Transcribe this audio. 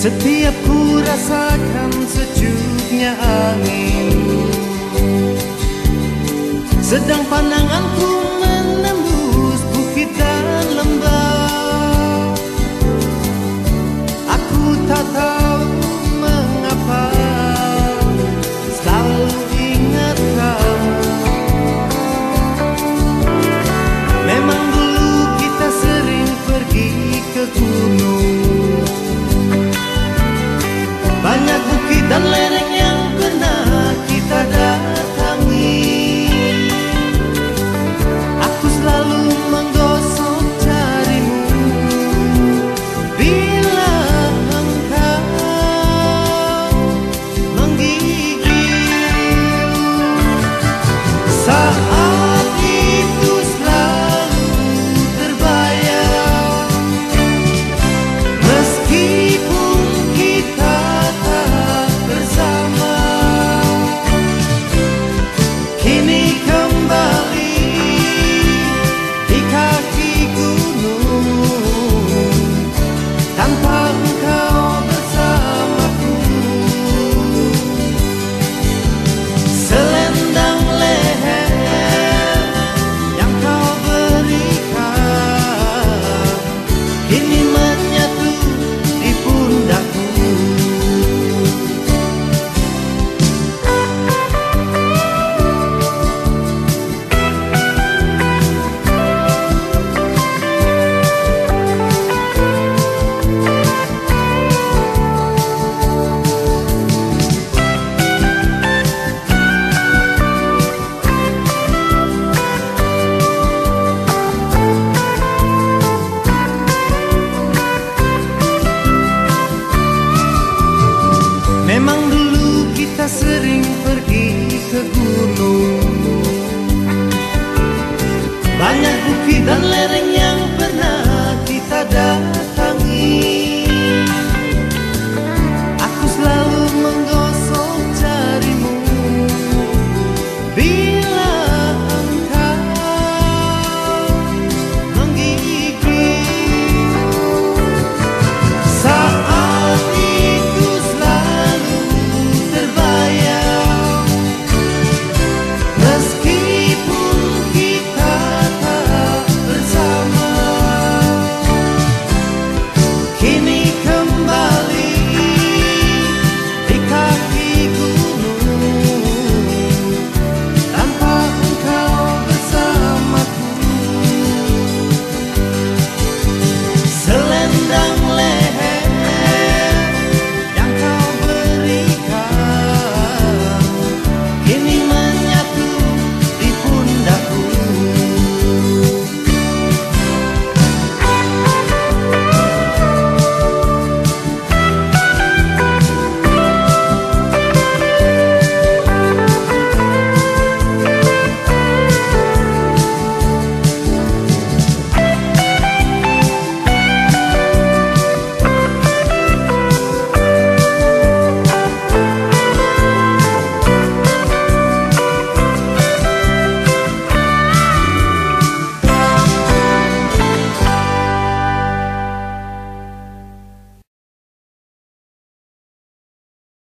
Setiap ku rasakan sejuknya angin. Sedang pandanganku menembus bukit dan lembah. Aku tak tahu banyak Memang dulu kita sering pergi ke gunung. Banyak bukit dan lereng yang pernah kita datang